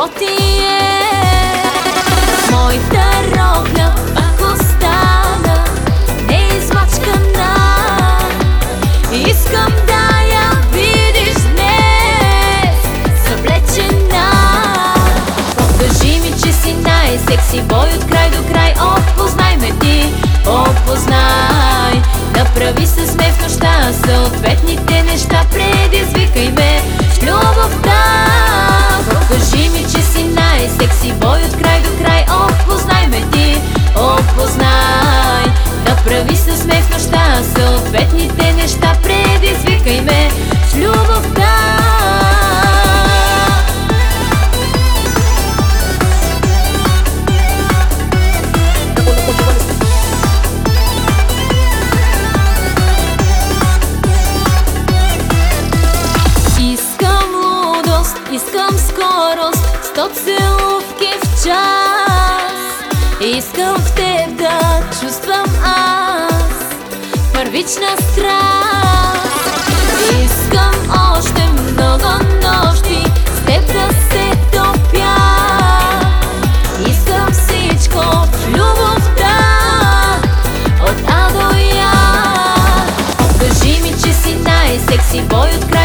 Ko ti je Направи се сме в нощта съответните неща Предизвикай ме с любовта. Искам лудост, искам скорост Сто целувки в час. Искам в Първична страст. Искам още много нощи С теб да се топя. Искам всичко в любовта От А до Я. Покажи ми, че си най-секси бой от край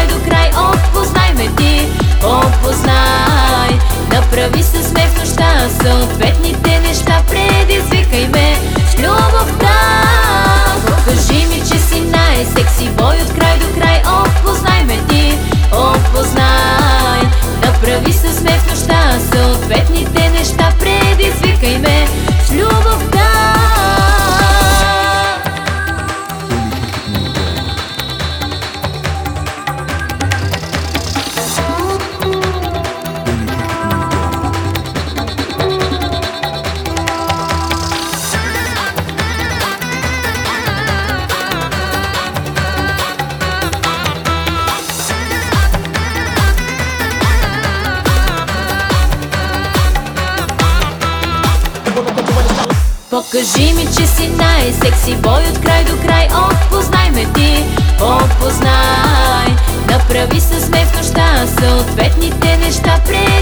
Покажи ми, че си най-секси бой от край до край. Опознай ме ти, опознай Направи се сме в нощта съответните неща с любовта